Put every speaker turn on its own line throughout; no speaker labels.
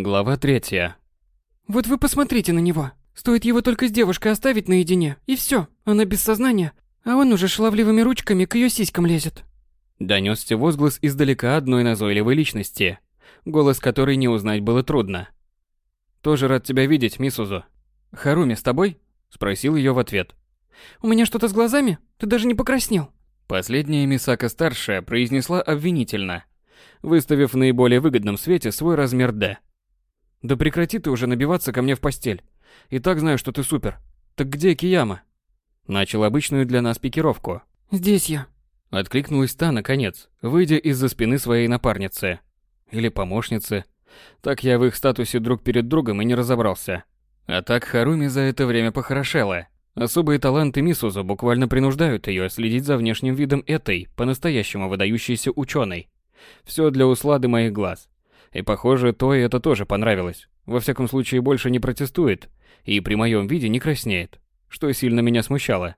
Глава третья.
Вот вы посмотрите на него. Стоит его только с девушкой оставить наедине, и все, она без сознания, а он уже шаловливыми ручками к ее сиськам лезет.
Донесся возглас издалека одной назойливой личности, голос которой не узнать было трудно. «Тоже рад тебя видеть, Мисузу. Харуми с тобой?» – спросил ее в ответ.
«У меня что-то с глазами? Ты даже не покраснел».
Последняя Мисака-старшая произнесла обвинительно, выставив в наиболее выгодном свете свой размер «Д». «Да прекрати ты уже набиваться ко мне в постель. И так знаю, что ты супер. Так где Кияма?» Начал обычную для нас пикировку.
«Здесь я».
Откликнулась та, наконец, выйдя из-за спины своей напарницы. Или помощницы. Так я в их статусе друг перед другом и не разобрался. А так Харуми за это время похорошела. Особые таланты Мисузу буквально принуждают ее следить за внешним видом этой, по-настоящему выдающейся ученой. Все для услады моих глаз. И похоже, то и это тоже понравилось. Во всяком случае, больше не протестует. И при моем виде не краснеет. Что сильно меня смущало.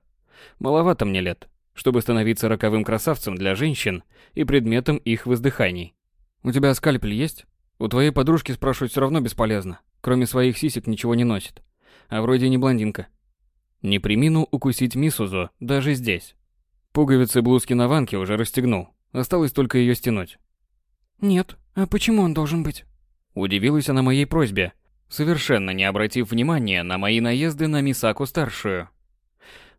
Маловато мне лет, чтобы становиться роковым красавцем для женщин и предметом их воздыханий. У тебя скальпель есть? У твоей подружки спрашивать все равно бесполезно. Кроме своих сисек ничего не носит. А вроде не блондинка. Не приминул укусить Мисузу даже здесь. Пуговицы блузки на ванке уже расстегнул. Осталось только ее стянуть.
«Нет, а почему он должен быть?»
Удивилась она моей просьбе, совершенно не обратив внимания на мои наезды на Мисаку-старшую.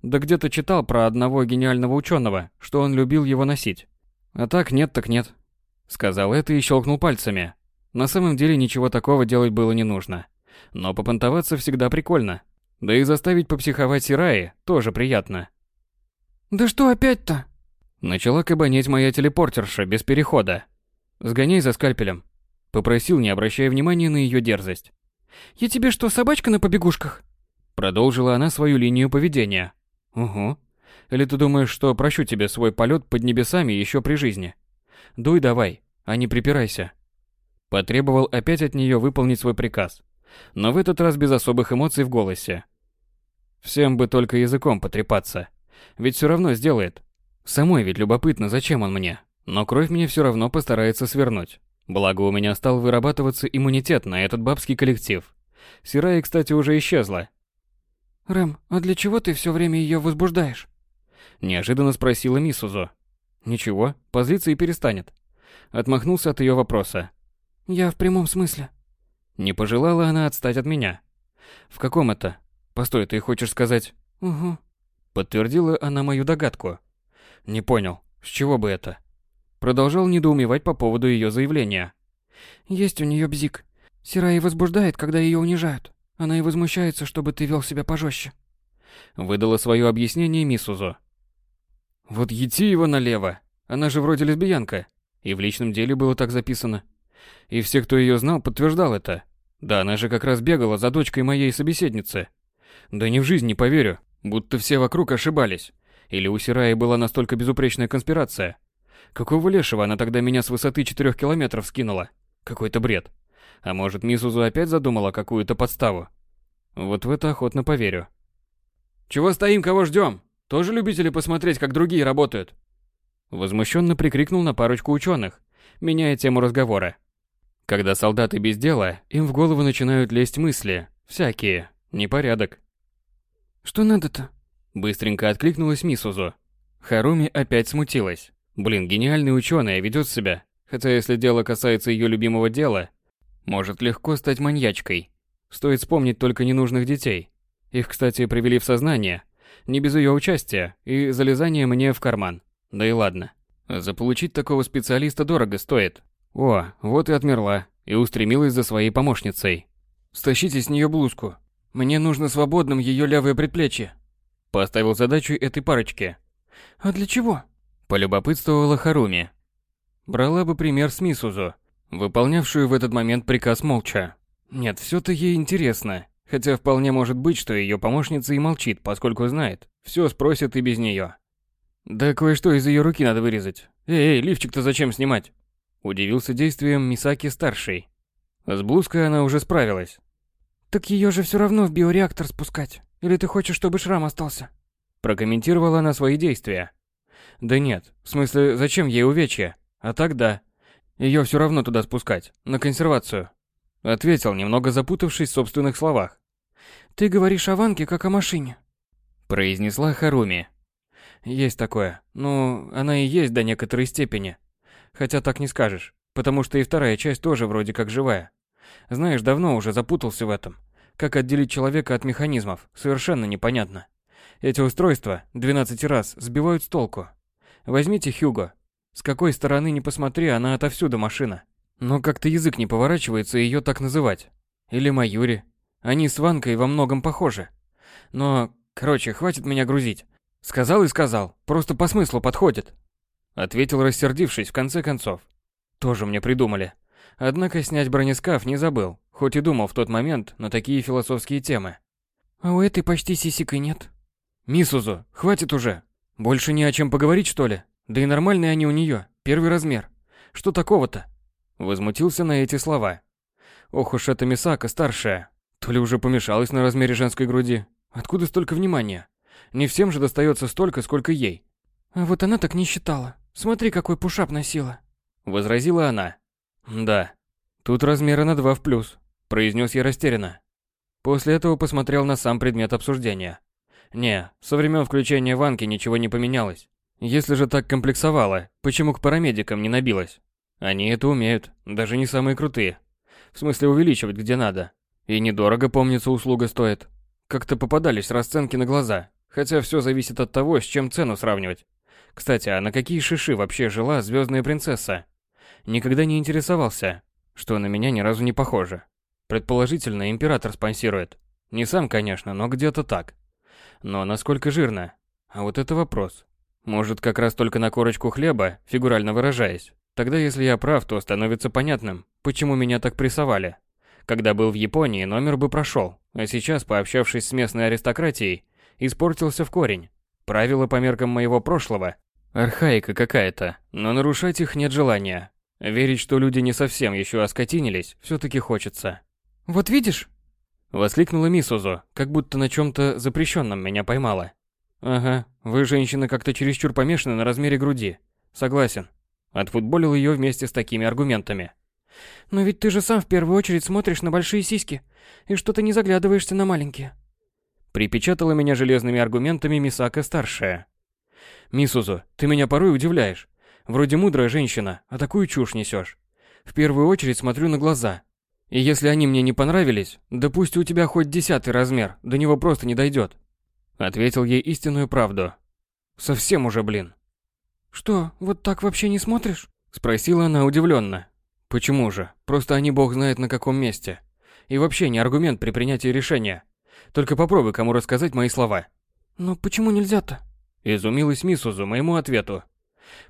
Да где-то читал про одного гениального ученого, что он любил его носить. А так нет так нет. Сказал это и щелкнул пальцами. На самом деле ничего такого делать было не нужно. Но попонтоваться всегда прикольно. Да и заставить попсиховать Сираи тоже приятно.
«Да что опять-то?»
Начала кабанеть моя телепортерша без перехода. «Сгоняй за скальпелем», — попросил, не обращая внимания на ее дерзость.
«Я тебе что, собачка на побегушках?»
Продолжила она свою линию поведения. «Угу. Или ты думаешь, что прощу тебе свой полет под небесами еще при жизни? Дуй давай, а не припирайся». Потребовал опять от нее выполнить свой приказ, но в этот раз без особых эмоций в голосе. Всем бы только языком потрепаться, ведь все равно сделает. Самой ведь любопытно, зачем он мне. Но кровь мне все равно постарается свернуть. Благо у меня стал вырабатываться иммунитет на этот бабский коллектив. Сирая, кстати, уже исчезла.
«Рэм, а для чего ты все время ее возбуждаешь?»
Неожиданно спросила Мисузу. «Ничего, позлится и перестанет». Отмахнулся от ее вопроса.
«Я в прямом смысле».
Не пожелала она отстать от меня. «В каком это? Постой, ты хочешь сказать...»
«Угу».
Подтвердила она мою догадку. «Не понял, с чего бы это?» Продолжал недоумевать по поводу ее заявления.
«Есть у нее бзик. Сирай возбуждает, когда ее унижают. Она и возмущается, чтобы ты вел себя пожестче».
Выдала свое объяснение Мисузу. «Вот ети его налево. Она же вроде лесбиянка. И в личном деле было так записано. И все, кто ее знал, подтверждал это. Да, она же как раз бегала за дочкой моей собеседницы. Да ни в жизнь не поверю, будто все вокруг ошибались. Или у Сираи была настолько безупречная конспирация, Какого лешего она тогда меня с высоты четырех километров скинула? Какой-то бред. А может, Мисузу опять задумала какую-то подставу? Вот в это охотно поверю. «Чего стоим, кого ждем? Тоже любители посмотреть, как другие работают?» Возмущенно прикрикнул на парочку ученых, меняя тему разговора. Когда солдаты без дела, им в голову начинают лезть мысли, всякие, непорядок.
«Что надо-то?»
Быстренько откликнулась Мисузу. Харуми опять смутилась. Блин, гениальный ученый ведет себя, хотя если дело касается ее любимого дела, может легко стать маньячкой. Стоит вспомнить только ненужных детей. Их, кстати, привели в сознание, не без ее участия и залезания мне в карман. Да и ладно. Заполучить такого специалиста дорого стоит. О, вот и отмерла, и устремилась за своей помощницей. «Стащите с нее блузку. Мне нужно свободным ее левое предплечье». Поставил задачу этой парочке.
«А для чего?»
Полюбопытствовала Харуми. Брала бы пример с Мисузу, выполнявшую в этот момент приказ молча. Нет, все-то ей интересно. Хотя вполне может быть, что ее помощница и молчит, поскольку знает, все спросят и без нее. Да кое-что из ее руки надо вырезать. Эй, эй, лифчик-то зачем снимать? Удивился действием Мисаки-старший. С блузкой она уже справилась.
Так ее же все равно в биореактор спускать. Или ты хочешь, чтобы шрам остался?
Прокомментировала она свои действия. Да нет, в смысле, зачем ей увечья? А так да. Ее все равно туда спускать, на консервацию. Ответил, немного запутавшись в собственных словах.
«Ты говоришь о Ванке как о машине», —
произнесла Харуми. «Есть такое. Ну, она и есть до некоторой степени. Хотя так не скажешь, потому что и вторая часть тоже вроде как живая. Знаешь, давно уже запутался в этом. Как отделить человека от механизмов, совершенно непонятно. Эти устройства 12 раз сбивают с толку. Возьмите Хьюго. С какой стороны ни посмотри, она отовсюду машина. Но как-то язык не поворачивается ее так называть. Или Маюри. Они с Ванкой во многом похожи. Но, короче, хватит меня грузить. Сказал и сказал, просто по смыслу подходит. Ответил, рассердившись в конце концов. Тоже мне придумали. Однако снять бронескаф не забыл, хоть и думал в тот момент на такие философские темы.
А у этой почти сисек и нет.
Мисузу, хватит уже. Больше не о чем поговорить, что ли? Да и нормальные они у нее, первый размер. Что такого-то? Возмутился на эти слова. Ох уж эта Мисака старшая. То ли уже помешалась на размере женской груди. Откуда столько внимания? Не всем же достается столько, сколько ей.
А вот она так не считала. Смотри, какой пушап носила.
Возразила она. Да. Тут размера на два в плюс. Произнес я растерянно. После этого посмотрел на сам предмет обсуждения. Не, со времен включения ванки ничего не поменялось. Если же так комплексовала, почему к парамедикам не набилась? Они это умеют, даже не самые крутые. В смысле увеличивать где надо. И недорого, помнится, услуга стоит. Как-то попадались расценки на глаза, хотя все зависит от того, с чем цену сравнивать. Кстати, а на какие шиши вообще жила звездная принцесса? Никогда не интересовался, что на меня ни разу не похоже. Предположительно, император спонсирует. Не сам, конечно, но где-то так. Но насколько жирно? А вот это вопрос. Может, как раз только на корочку хлеба, фигурально выражаясь. Тогда, если я прав, то становится понятным, почему меня так прессовали. Когда был в Японии, номер бы прошел, а сейчас, пообщавшись с местной аристократией, испортился в корень. Правила по меркам моего прошлого. Архаика какая-то, но нарушать их нет желания. Верить, что люди не совсем еще оскотинились, все-таки хочется.
«Вот видишь?»
Воскликнула Мисузу, как будто на чем-то запрещенном меня поймала. «Ага, вы, женщины, как-то чересчур помешаны на размере груди. Согласен. Отфутболил ее вместе с такими аргументами.
«Но ведь ты же сам в первую очередь смотришь на большие сиськи, и что-то не заглядываешься на маленькие».
Припечатала меня железными аргументами Мисака-старшая. «Мисузу, ты меня порой удивляешь. Вроде мудрая женщина, а такую чушь несешь. В первую очередь смотрю на глаза. И если они мне не понравились, да пусть у тебя хоть десятый размер, до него просто не дойдет». Ответил ей истинную правду. «Совсем уже, блин».
«Что, вот так вообще не смотришь?»
Спросила она удивленно. «Почему же? Просто они бог знает на каком месте. И вообще не аргумент при принятии решения. Только попробуй кому рассказать мои слова».
«Но почему нельзя-то?»
Изумилась Мисузу моему ответу.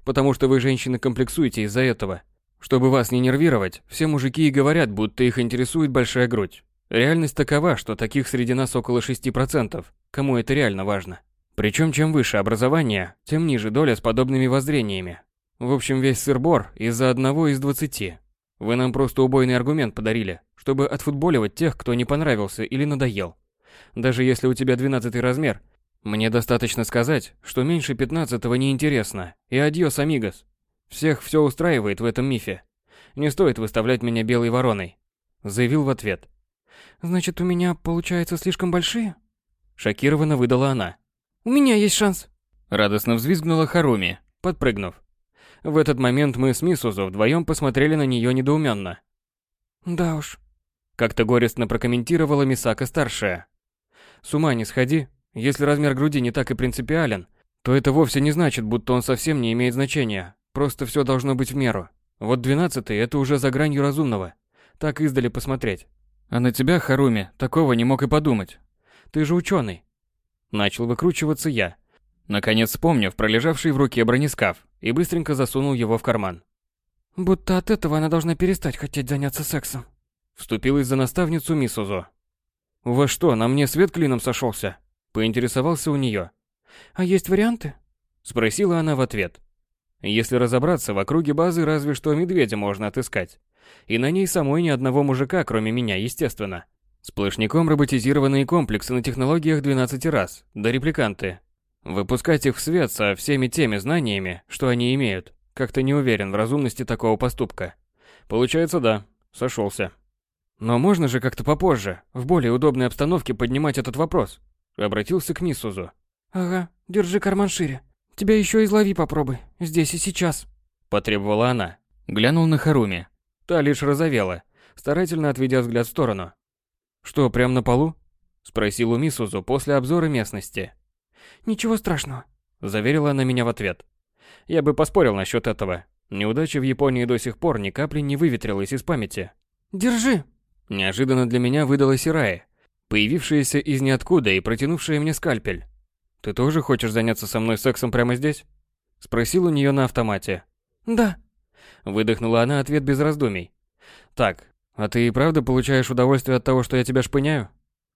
«Потому что вы, женщины, комплексуете из-за этого. Чтобы вас не нервировать, все мужики и говорят, будто их интересует большая грудь. Реальность такова, что таких среди нас около 6%, кому это реально важно. Причем чем выше образование, тем ниже доля с подобными воззрениями. В общем, весь сыр-бор из-за одного из двадцати. Вы нам просто убойный аргумент подарили, чтобы отфутболивать тех, кто не понравился или надоел. Даже если у тебя двенадцатый размер, мне достаточно сказать, что меньше пятнадцатого неинтересно, и адьос, амигос. Всех все устраивает в этом мифе. Не стоит выставлять меня белой вороной. Заявил в ответ.
Значит, у меня, получается, слишком большие?
Шокированно выдала она.
У меня есть шанс.
Радостно взвизгнула Харуми, подпрыгнув. В этот момент мы с Мисузу вдвоем посмотрели на нее недоуменно.
Да уж.
Как-то горестно прокомментировала Мисака-старшая. С ума не сходи. Если размер груди не так и принципиален, то это вовсе не значит, будто он совсем не имеет значения. Просто все должно быть в меру. Вот двенадцатый – это уже за гранью разумного. Так издали посмотреть. А на тебя, Харуми, такого не мог и подумать. Ты же ученый. Начал выкручиваться я. Наконец вспомнив пролежавший в руке бронескаф и быстренько засунул его в карман.
Будто от этого она должна перестать хотеть заняться сексом.
Вступилась за наставницу Мисузо. «У вас что, на мне свет клином сошелся?» Поинтересовался у нее.
«А есть варианты?»
Спросила она в ответ. Если разобраться, в округе базы разве что медведя можно отыскать. И на ней самой ни одного мужика, кроме меня, естественно. Сплошняком роботизированные комплексы на технологиях 12 раз, да репликанты. Выпускать их в свет со всеми теми знаниями, что они имеют, как-то не уверен в разумности такого поступка. Получается, да, сошелся. Но можно же как-то попозже, в более удобной обстановке поднимать этот вопрос. Обратился к Мисузу.
Ага, держи карман шире. Тебя еще излови попробуй, здесь и сейчас.
Потребовала она. Глянул на Харуми. Та лишь розовела, старательно отведя взгляд в сторону. Что, прямо на полу? Спросил у Мисузу после обзора местности.
Ничего страшного.
Заверила она меня в ответ. Я бы поспорил насчет этого. Неудача в Японии до сих пор ни капли не выветрилась из памяти.
Держи.
Неожиданно для меня выдала Сирая, появившаяся из ниоткуда и протянувшая мне скальпель. «Ты тоже хочешь заняться со мной сексом прямо здесь?» Спросил у нее на автомате.
«Да».
Выдохнула она ответ без раздумий. «Так, а ты и правда получаешь удовольствие от того, что я тебя шпыняю?»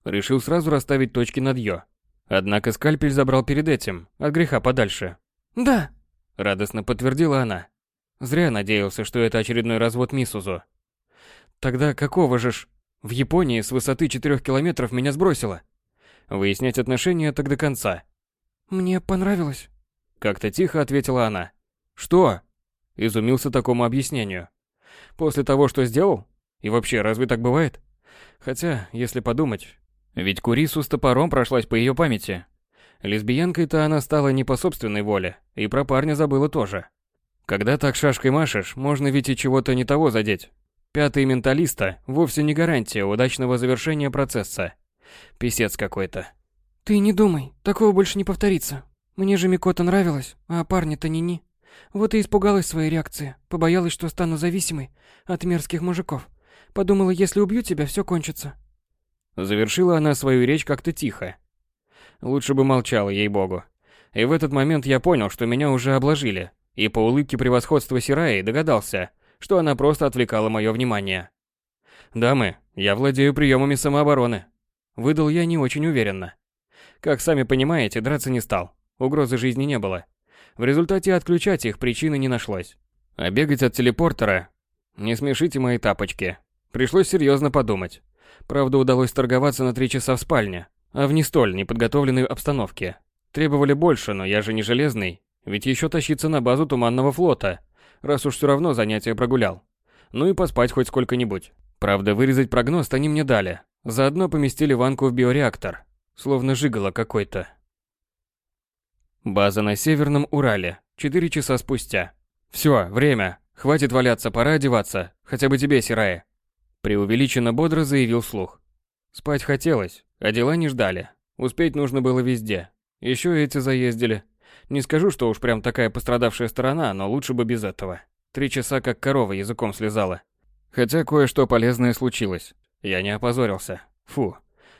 Решил сразу расставить точки над «ё». Однако скальпель забрал перед этим, от греха подальше.
«Да», —
радостно подтвердила она. Зря надеялся, что это очередной развод Мисузу. Тогда какого же ж... В Японии с высоты 4 километров меня сбросило. Выяснять отношения так до конца.
«Мне понравилось», —
как-то тихо ответила она. «Что?» — изумился такому объяснению. «После того, что сделал? И вообще, разве так бывает? Хотя, если подумать, ведь Курису с топором прошлась по ее памяти. Лесбиянкой-то она стала не по собственной воле, и про парня забыла тоже. Когда так шашкой машешь, можно ведь и чего-то не того задеть. Пятый менталиста вовсе не гарантия удачного завершения процесса. Писец какой-то.
Ты не думай, такого больше не повторится. Мне же Микота нравилась, а парня-то ни-ни. Вот и испугалась своей реакции, побоялась, что стану зависимой от мерзких мужиков. Подумала, если убью тебя, все кончится.
Завершила она свою речь как-то тихо. Лучше бы молчала, ей-богу. И в этот момент я понял, что меня уже обложили, и по улыбке превосходства Сираи догадался, что она просто отвлекала мое внимание. «Дамы, я владею приемами самообороны», — выдал я не очень уверенно. Как сами понимаете, драться не стал, угрозы жизни не было. В результате отключать их причины не нашлось. А бегать от телепортера... Не смешите мои тапочки. Пришлось серьезно подумать. Правда, удалось торговаться на три часа в спальне, а в не столь неподготовленной обстановке. Требовали больше, но я же не железный, ведь еще тащиться на базу Туманного флота, раз уж все равно занятие прогулял. Ну и поспать хоть сколько-нибудь. Правда, вырезать прогноз они мне дали. Заодно поместили ванку в биореактор. Словно жигало какой-то. База на Северном Урале. Четыре часа спустя. Все, время. Хватит валяться, пора одеваться. Хотя бы тебе, Сирая. Преувеличенно бодро заявил слух. Спать хотелось, а дела не ждали. Успеть нужно было везде. Еще эти заездили. Не скажу, что уж прям такая пострадавшая сторона, но лучше бы без этого. Три часа как корова языком слезала. Хотя кое-что полезное случилось. Я не опозорился. Фу.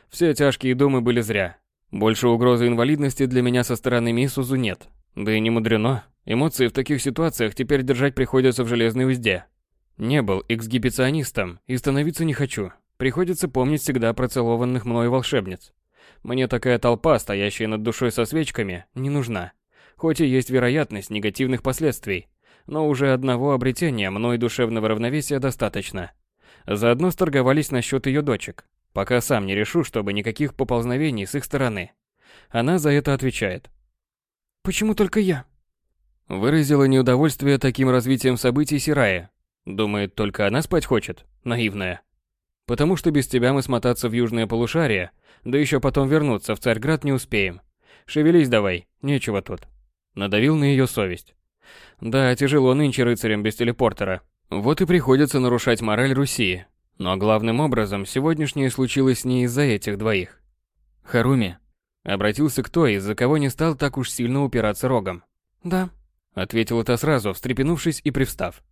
Все тяжкие думы были зря. Больше угрозы инвалидности для меня со стороны Мисузу нет. Да и не мудрено. Эмоции в таких ситуациях теперь держать приходится в железной узде. Не был эксгибиционистом и становиться не хочу. Приходится помнить всегда про целованных мной волшебниц. Мне такая толпа, стоящая над душой со свечками, не нужна. Хоть и есть вероятность негативных последствий, но уже одного обретения мной душевного равновесия достаточно. Заодно сторговались насчет ее дочек, пока сам не решу, чтобы никаких поползновений с их стороны. Она за это отвечает.
«Почему только я?»
Выразила неудовольствие таким развитием событий Сирая. Думает, только она спать хочет? Наивная. Потому что без тебя мы смотаться в южное полушарие, да еще потом вернуться в Царьград не успеем. Шевелись давай, нечего тут. Надавил на ее совесть. Да, тяжело нынче рыцарям без телепортера. Вот и приходится нарушать мораль Руси. Но главным образом сегодняшнее случилось не из-за этих двоих. Харуми обратился к той, из-за кого не стал так уж сильно упираться рогом.
«Да», —
ответила та сразу, встрепенувшись и привстав.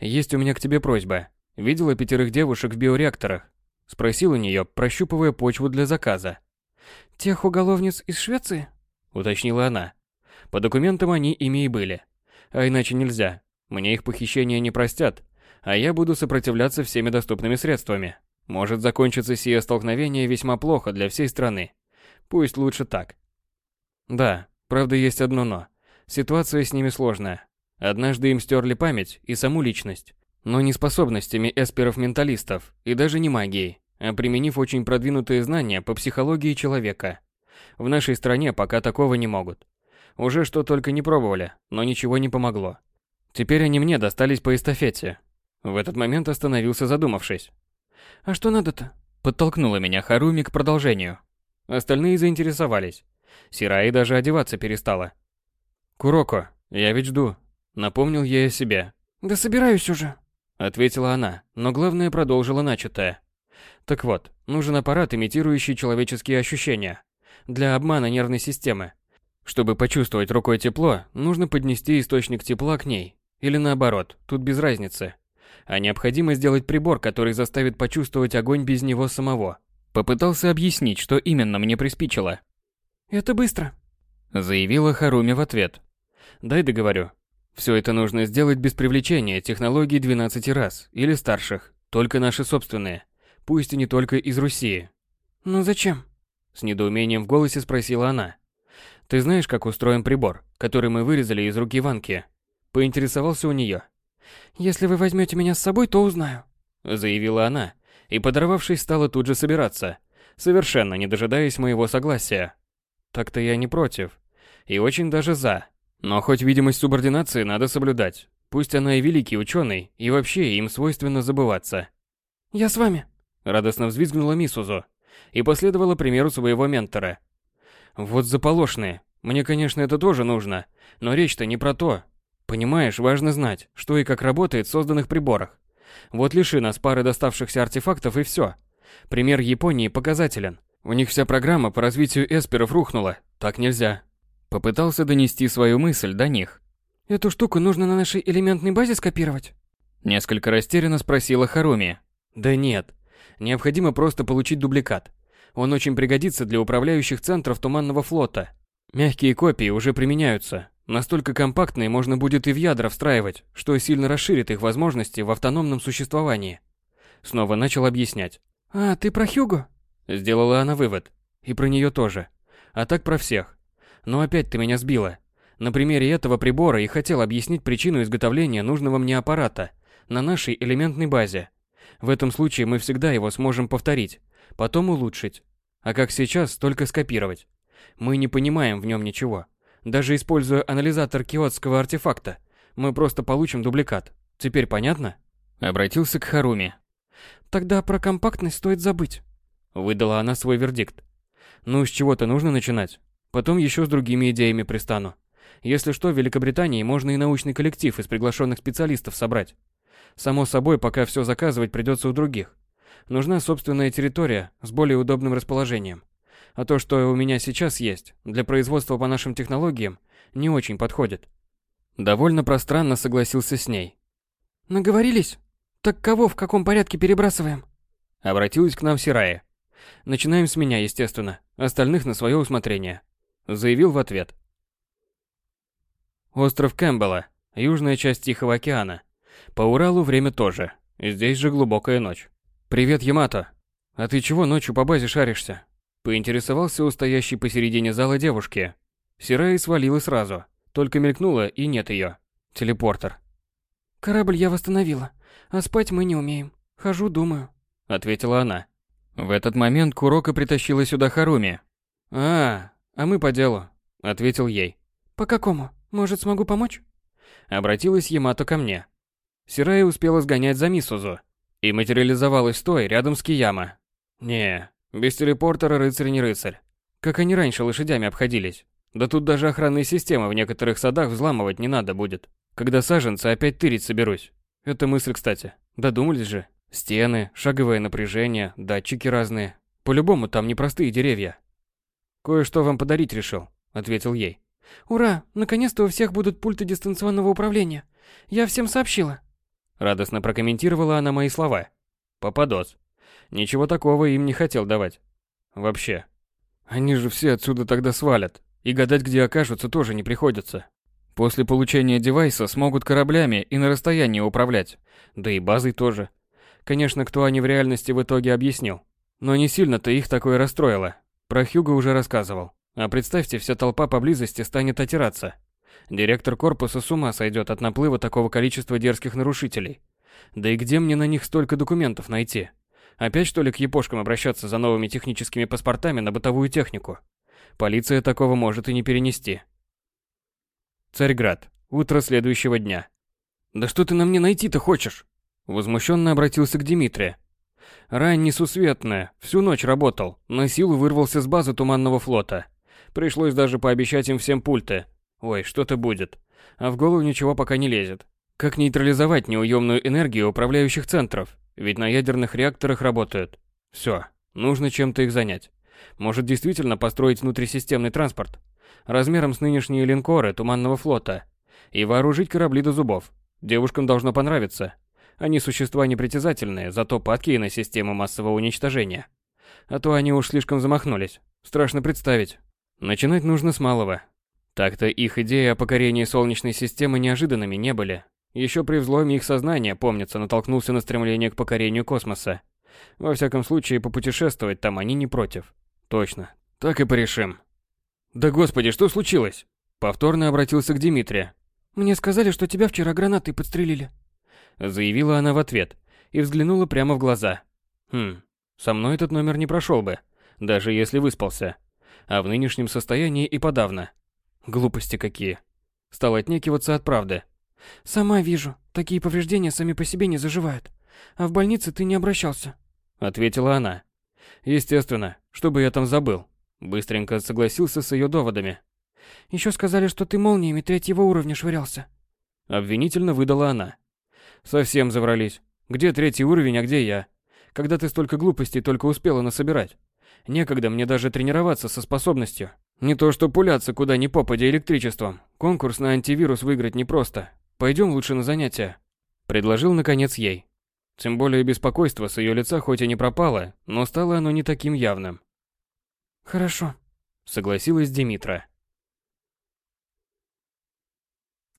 «Есть у меня к тебе просьба. Видела пятерых девушек в биореакторах?» Спросил у нее, прощупывая почву для заказа.
«Тех уголовниц из Швеции?»
— уточнила она. По документам они ими и были. А иначе нельзя. Мне их похищение не простят, а я буду сопротивляться всеми доступными средствами. Может закончиться сие столкновение весьма плохо для всей страны. Пусть лучше так. Да, правда есть одно но. Ситуация с ними сложная. Однажды им стерли память и саму личность. Но не способностями эсперов-менталистов и даже не магией, а применив очень продвинутые знания по психологии человека. В нашей стране пока такого не могут. Уже что только не пробовали, но ничего не помогло. Теперь они мне достались по эстафете. В этот момент остановился задумавшись.
А что надо-то?
Подтолкнула меня Харуми к продолжению. Остальные заинтересовались. Сираи даже одеваться перестала. «Куроко, я ведь жду», — напомнил ей о себе.
«Да собираюсь уже», —
ответила она, но главное продолжила начатое. Так вот, нужен аппарат, имитирующий человеческие ощущения. Для обмана нервной системы. Чтобы почувствовать рукой тепло, нужно поднести источник тепла к ней. Или наоборот, тут без разницы. А необходимо сделать прибор, который заставит почувствовать огонь без него самого. Попытался объяснить, что именно мне приспичило.
«Это быстро», —
заявила Харуми в ответ. «Дай договорю. Все это нужно сделать без привлечения технологий 12 раз или старших, только наши собственные, пусть и не только из Руси».
«Ну зачем?»
— с недоумением в голосе спросила она. Ты знаешь, как устроен прибор, который мы вырезали из руки Ванки? Поинтересовался у нее.
Если вы возьмете меня с собой, то узнаю.
Заявила она, и, подорвавшись, стала тут же собираться, совершенно не дожидаясь моего согласия. Так-то я не против. И очень даже за. Но хоть видимость субординации надо соблюдать. Пусть она и великий ученый, и вообще им свойственно забываться.
«Я с вами», —
радостно взвизгнула Мисузу и последовала примеру своего ментора. Вот заполошные. Мне, конечно, это тоже нужно, но речь-то не про то. Понимаешь, важно знать, что и как работает в созданных приборах. Вот лиши нас пары доставшихся артефактов и все. Пример Японии показателен. У них вся программа по развитию эсперов рухнула. Так нельзя. Попытался донести свою мысль до них.
Эту штуку нужно на нашей элементной базе скопировать?
Несколько растерянно спросила Харуми. Да нет. Необходимо просто получить дубликат. Он очень пригодится для управляющих центров Туманного флота. Мягкие копии уже применяются. Настолько компактные можно будет и в ядра встраивать, что сильно расширит их возможности в автономном существовании. Снова начал объяснять.
«А, ты про Хьюго?»
Сделала она вывод. И про нее тоже. А так про всех. Но опять ты меня сбила. На примере этого прибора и хотел объяснить причину изготовления нужного мне аппарата на нашей элементной базе. В этом случае мы всегда его сможем повторить, потом улучшить. А как сейчас, только скопировать. Мы не понимаем в нем ничего. Даже используя анализатор киотского артефакта, мы просто получим дубликат. Теперь понятно? Обратился к Харуми.
Тогда про компактность стоит забыть.
Выдала она свой вердикт. Ну, с чего-то нужно начинать. Потом еще с другими идеями пристану. Если что, в Великобритании можно и научный коллектив из приглашенных специалистов собрать. Само собой, пока все заказывать придется у других. Нужна собственная территория с более удобным расположением. А то, что у меня сейчас есть, для производства по нашим технологиям, не очень подходит. Довольно пространно согласился с ней.
Наговорились? Так кого в каком порядке перебрасываем?
Обратилась к нам Сирая. Начинаем с меня, естественно, остальных на свое усмотрение. Заявил в ответ. Остров Кэмпбелла, южная часть Тихого океана. По Уралу время тоже. Здесь же глубокая ночь. «Привет, Ямато. А ты чего ночью по базе шаришься?» Поинтересовался у стоящей посередине зала девушки. Сирай свалила сразу. Только мелькнула, и нет ее. Телепортер.
«Корабль я восстановила, а спать мы не умеем. Хожу, думаю», —
ответила она. В этот момент Курока притащила сюда Харуми. «А, а мы по делу», — ответил ей.
«По какому? Может, смогу помочь?»
Обратилась Ямато ко мне. Сирая успела сгонять за Мисузу, и материализовалась той рядом с Кияма. Не, без телепортера рыцарь не рыцарь. Как они раньше лошадями обходились. Да тут даже охранные системы в некоторых садах взламывать не надо будет. Когда саженцы опять тырить соберусь. Это мысль, кстати. Додумались же. Стены, шаговое напряжение, датчики разные. По-любому там непростые деревья. Кое-что вам подарить решил, ответил ей.
Ура, наконец-то у всех будут пульты дистанционного управления. Я всем сообщила.
Радостно прокомментировала она мои слова. Попадос. Ничего такого им не хотел давать. Вообще. Они же все отсюда тогда свалят. И гадать, где окажутся, тоже не приходится. После получения девайса смогут кораблями и на расстоянии управлять. Да и базой тоже. Конечно, кто они в реальности в итоге объяснил. Но не сильно-то их такое расстроило. Про Хьюга уже рассказывал. А представьте, вся толпа поблизости станет отираться. Директор корпуса с ума сойдет от наплыва такого количества дерзких нарушителей. Да и где мне на них столько документов найти? Опять что ли к япошкам обращаться за новыми техническими паспортами на бытовую технику? Полиция такого может и не перенести. Царьград. Утро следующего дня. «Да что ты на мне найти-то хочешь?» Возмущенно обратился к Дмитрию. Рань несусветная, всю ночь работал, на силу вырвался с базы Туманного флота. Пришлось даже пообещать им всем пульты. Ой, что-то будет. А в голову ничего пока не лезет. Как нейтрализовать неуемную энергию управляющих центров? Ведь на ядерных реакторах работают. Все, нужно чем-то их занять. Может действительно построить внутрисистемный транспорт? Размером с нынешние линкоры Туманного флота. И вооружить корабли до зубов. Девушкам должно понравиться. Они существа непритязательные, зато падкие на систему массового уничтожения. А то они уж слишком замахнулись. Страшно представить. Начинать нужно с малого. Так-то их идеи о покорении Солнечной системы неожиданными не были. Еще при взломе их сознания, помнится, натолкнулся на стремление к покорению космоса. Во всяком случае, попутешествовать там они не против. Точно. Так и порешим. Да господи, что случилось? Повторно обратился к Дмитрию.
Мне сказали, что тебя вчера гранатой подстрелили.
Заявила она в ответ и взглянула прямо в глаза. Хм, со мной этот номер не прошел бы, даже если выспался. А в нынешнем состоянии и подавно. Глупости какие. Стал отнекиваться от правды.
Сама вижу, такие повреждения сами по себе не заживают. А в больнице ты не обращался.
Ответила она. Естественно, чтобы я там забыл. Быстренько согласился с ее доводами.
Еще сказали, что ты молниями третьего уровня швырялся.
Обвинительно выдала она. Совсем заврались. Где третий уровень, а где я? Когда ты столько глупостей только успела насобирать? Некогда мне даже тренироваться со способностью. Не то что пуляться куда ни попадя электричеством. Конкурс на антивирус выиграть непросто. Пойдем лучше на занятия. Предложил наконец ей. Тем более беспокойство с ее лица хоть и не пропало, но стало оно не таким явным.
Хорошо.
Согласилась Димитра.